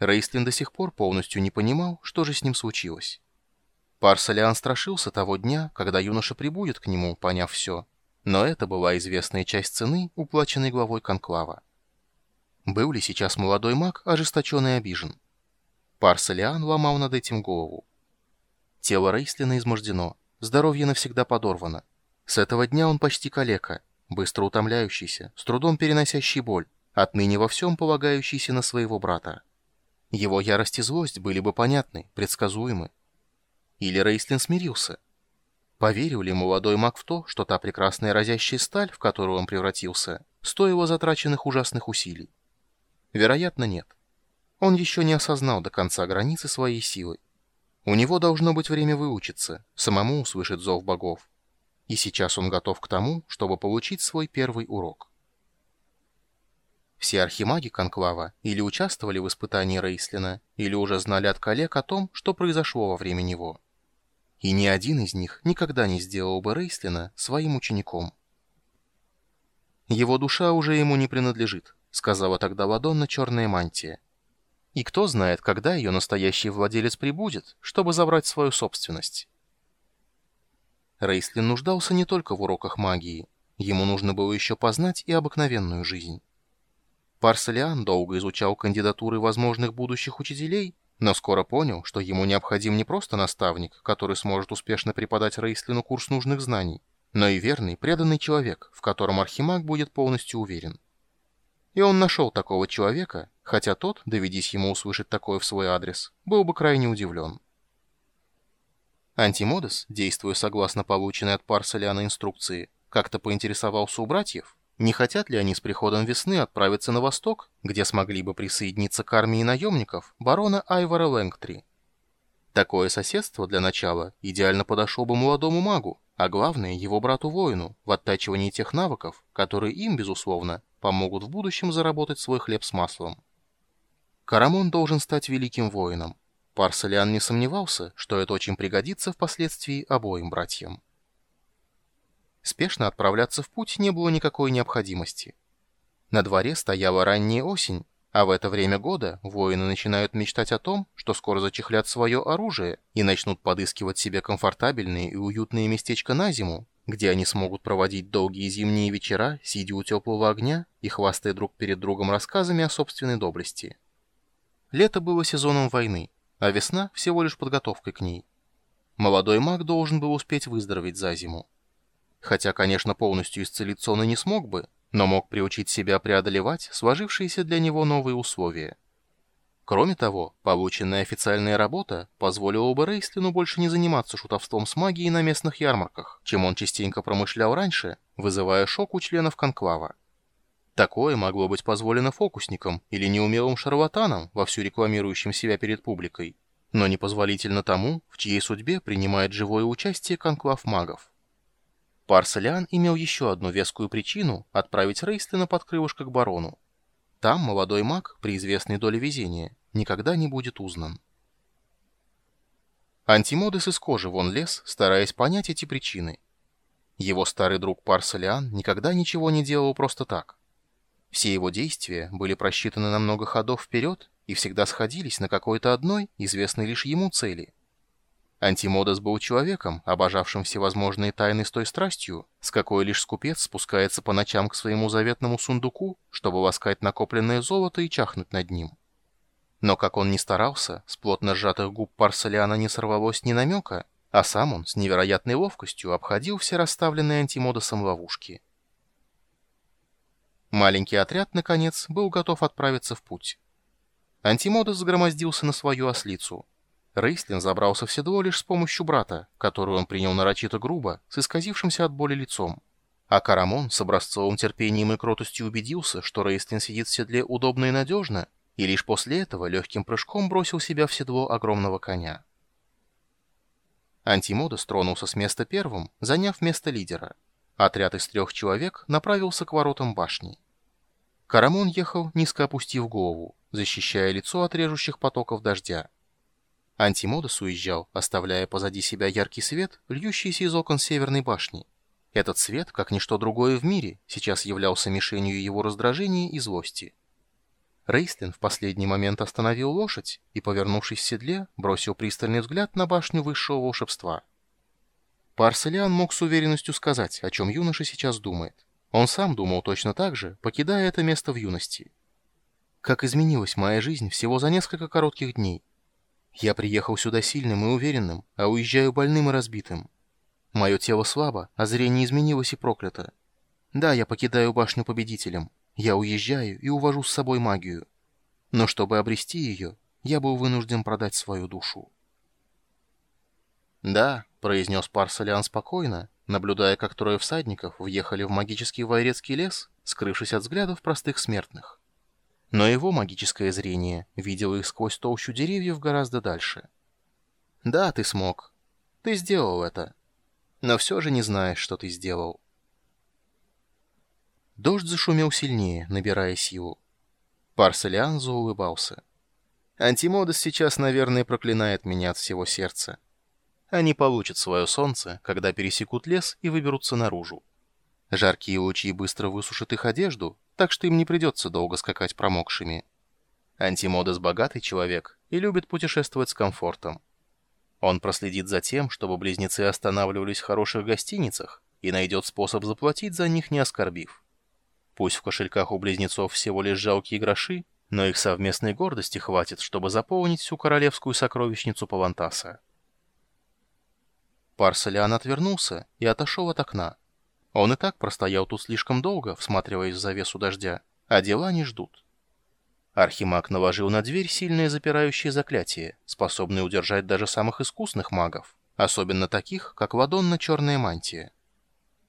Рейстлин до сих пор полностью не понимал, что же с ним случилось. Парсалиан страшился того дня, когда юноша прибудет к нему, поняв все. Но это была известная часть цены, уплаченной главой Конклава. Был ли сейчас молодой маг ожесточен и обижен? Парсалиан ломал над этим голову. Тело Рейслина измождено, здоровье навсегда подорвано. С этого дня он почти калека, быстро утомляющийся, с трудом переносящий боль, отныне во всем полагающийся на своего брата. Его ярость и злость были бы понятны, предсказуемы. Или Рейслин смирился? Поверил ли молодой маг в то, что та прекрасная разящая сталь, в которую он превратился, стоила затраченных ужасных усилий? Вероятно, нет. Он еще не осознал до конца границы своей силы. У него должно быть время выучиться, самому услышать зов богов. И сейчас он готов к тому, чтобы получить свой первый урок. Все архимаги Конклава или участвовали в испытании Рейслина, или уже знали от коллег о том, что произошло во время него. И ни один из них никогда не сделал бы Рейслина своим учеником. «Его душа уже ему не принадлежит», — сказала тогда Ладонна черная мантия. «И кто знает, когда ее настоящий владелец прибудет, чтобы забрать свою собственность?» Рейслин нуждался не только в уроках магии. Ему нужно было еще познать и обыкновенную жизнь. Парселиан долго изучал кандидатуры возможных будущих учителей, но скоро понял, что ему необходим не просто наставник, который сможет успешно преподать Рейслину курс нужных знаний, но и верный, преданный человек, в котором Архимаг будет полностью уверен. И он нашел такого человека, хотя тот, доведись ему услышать такое в свой адрес, был бы крайне удивлен. Антимодес, действуя согласно полученной от Парселиана инструкции, как-то поинтересовался у братьев, не хотят ли они с приходом весны отправиться на восток, где смогли бы присоединиться к армии наемников барона Айвара Лэнгтри? Такое соседство, для начала, идеально подошло бы молодому магу, а главное, его брату-воину, в оттачивании тех навыков, которые им, безусловно, помогут в будущем заработать свой хлеб с маслом. Карамон должен стать великим воином. Парсалиан не сомневался, что это очень пригодится впоследствии обоим братьям. Спешно отправляться в путь не было никакой необходимости. На дворе стояла ранняя осень, а в это время года воины начинают мечтать о том, что скоро зачехлят свое оружие и начнут подыскивать себе комфортабельные и уютные местечко на зиму, где они смогут проводить долгие зимние вечера, сидя у теплого огня и хвастая друг перед другом рассказами о собственной доблести. Лето было сезоном войны, а весна всего лишь подготовкой к ней. Молодой маг должен был успеть выздороветь за зиму. Хотя, конечно, полностью исцелиться он и не смог бы, но мог приучить себя преодолевать сложившиеся для него новые условия. Кроме того, полученная официальная работа позволила бы Рейслину больше не заниматься шутовством с магией на местных ярмарках, чем он частенько промышлял раньше, вызывая шок у членов конклава. Такое могло быть позволено фокусникам или неумелым шарлатанам, вовсю рекламирующим себя перед публикой, но непозволительно тому, в чьей судьбе принимает живое участие конклав магов. Парселиан имел еще одну вескую причину отправить Рейстлина под крылышко к барону. Там молодой маг, при известной доле везения, никогда не будет узнан. Антимодес из кожи вон лез, стараясь понять эти причины. Его старый друг Парселиан никогда ничего не делал просто так. Все его действия были просчитаны на много ходов вперед и всегда сходились на какой-то одной, известной лишь ему цели — Антимодос был человеком, обожавшим всевозможные тайны с той страстью, с какой лишь скупец спускается по ночам к своему заветному сундуку, чтобы ласкать накопленное золото и чахнуть над ним. Но как он ни старался, с плотно сжатых губ Парсалиана не сорвалось ни намека, а сам он с невероятной ловкостью обходил все расставленные антимодосом ловушки. Маленький отряд, наконец, был готов отправиться в путь. Антимодос загромоздился на свою ослицу — Рейслин забрался в седло лишь с помощью брата, которую он принял нарочито грубо, с исказившимся от боли лицом. А Карамон с образцовым терпением и кротостью убедился, что Рейслин сидит в седле удобно и надежно, и лишь после этого легким прыжком бросил себя в седло огромного коня. Антимодос тронулся с места первым, заняв место лидера. Отряд из трех человек направился к воротам башни. Карамон ехал, низко опустив голову, защищая лицо от режущих потоков дождя. Антимодус уезжал, оставляя позади себя яркий свет, льющийся из окон северной башни. Этот свет, как ничто другое в мире, сейчас являлся мишенью его раздражения и злости. Рейстлин в последний момент остановил лошадь и, повернувшись в седле, бросил пристальный взгляд на башню высшего волшебства. Парселиан мог с уверенностью сказать, о чем юноша сейчас думает. Он сам думал точно так же, покидая это место в юности. Как изменилась моя жизнь всего за несколько коротких дней. Я приехал сюда сильным и уверенным, а уезжаю больным и разбитым. Мое тело слабо, а зрение изменилось и проклято. Да, я покидаю башню победителем. Я уезжаю и увожу с собой магию. Но чтобы обрести ее, я был вынужден продать свою душу. «Да», — произнес Парсалиан спокойно, наблюдая, как трое всадников въехали в магический вайрецкий лес, скрывшись от взглядов простых смертных. Но его магическое зрение видело их сквозь толщу деревьев гораздо дальше. «Да, ты смог. Ты сделал это. Но все же не знаешь, что ты сделал». Дождь зашумел сильнее, набирая силу. Парселиан заулыбался. «Антимодес сейчас, наверное, проклинает меня от всего сердца. Они получат свое солнце, когда пересекут лес и выберутся наружу. Жаркие лучи быстро высушат их одежду, так что им не придется долго скакать промокшими. Антимодес богатый человек и любит путешествовать с комфортом. Он проследит за тем, чтобы близнецы останавливались в хороших гостиницах и найдет способ заплатить за них, не оскорбив. Пусть в кошельках у близнецов всего лишь жалкие гроши, но их совместной гордости хватит, чтобы заполнить всю королевскую сокровищницу Павантаса. Парселиан отвернулся и отошел от окна. Он и так простоял тут слишком долго, всматриваясь в завесу дождя, а дела не ждут. Архимаг наложил на дверь сильное запирающее заклятие, способное удержать даже самых искусных магов, особенно таких, как Ладонна Черная Мантия.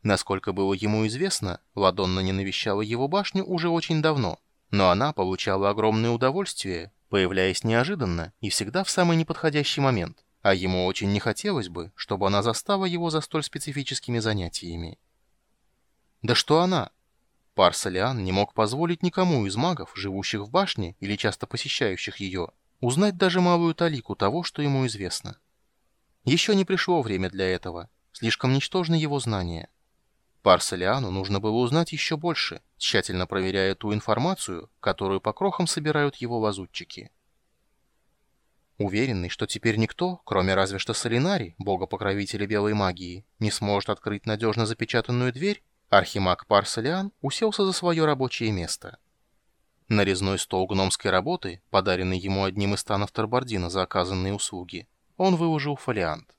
Насколько было ему известно, Ладонна не навещала его башню уже очень давно, но она получала огромное удовольствие, появляясь неожиданно и всегда в самый неподходящий момент, а ему очень не хотелось бы, чтобы она застала его за столь специфическими занятиями. Да что она? Парсалиан не мог позволить никому из магов, живущих в башне или часто посещающих ее, узнать даже малую талику того, что ему известно. Еще не пришло время для этого, слишком ничтожны его знания. Парсалиану нужно было узнать еще больше, тщательно проверяя ту информацию, которую по крохам собирают его лазутчики. Уверенный, что теперь никто, кроме разве что Солинари, бога-покровителя белой магии, не сможет открыть надежно запечатанную дверь, Архимаг Парсалиан уселся за свое рабочее место. Нарезной стол гномской работы, подаренный ему одним из станов Тарбардина за оказанные услуги, он выложил фолиант.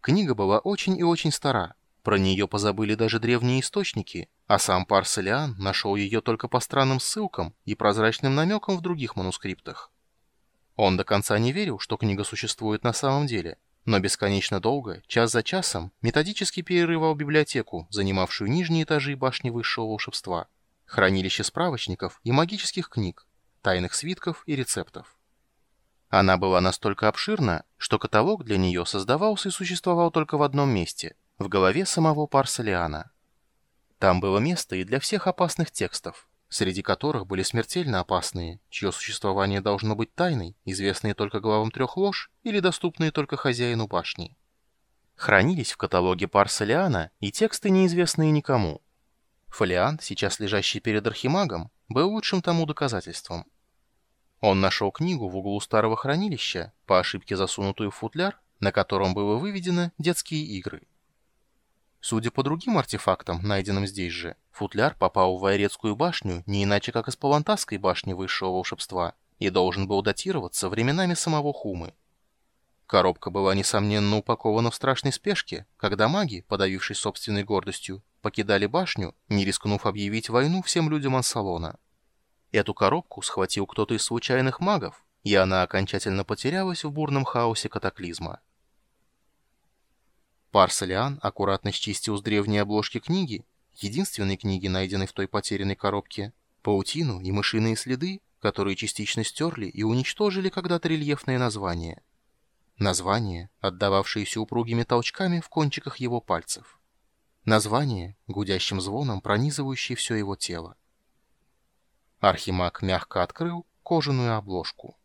Книга была очень и очень стара, про нее позабыли даже древние источники, а сам Парселиан нашел ее только по странным ссылкам и прозрачным намекам в других манускриптах. Он до конца не верил, что книга существует на самом деле – но бесконечно долго, час за часом, методически перерывал библиотеку, занимавшую нижние этажи башни высшего волшебства, хранилище справочников и магических книг, тайных свитков и рецептов. Она была настолько обширна, что каталог для нее создавался и существовал только в одном месте – в голове самого Парсалиана. Там было место и для всех опасных текстов, среди которых были смертельно опасные, чье существование должно быть тайной, известные только главам трех лож или доступные только хозяину башни. Хранились в каталоге Парсалиана и тексты, неизвестные никому. Фолиант, сейчас лежащий перед Архимагом, был лучшим тому доказательством. Он нашел книгу в углу старого хранилища, по ошибке засунутую в футляр, на котором было выведено «Детские игры». Судя по другим артефактам, найденным здесь же, футляр попал в Вайрецкую башню не иначе, как из Палантасской башни высшего волшебства и должен был датироваться временами самого Хумы. Коробка была, несомненно, упакована в страшной спешке, когда маги, подавившись собственной гордостью, покидали башню, не рискнув объявить войну всем людям Ансалона. Эту коробку схватил кто-то из случайных магов, и она окончательно потерялась в бурном хаосе катаклизма. Парсалиан аккуратно счистил с древней обложки книги, единственной книги, найденной в той потерянной коробке, паутину и мышиные следы, которые частично стерли и уничтожили когда-то рельефное название. Название, отдававшееся упругими толчками в кончиках его пальцев. Название, гудящим звоном пронизывающее все его тело. Архимаг мягко открыл кожаную обложку.